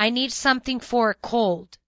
I need something for a cold."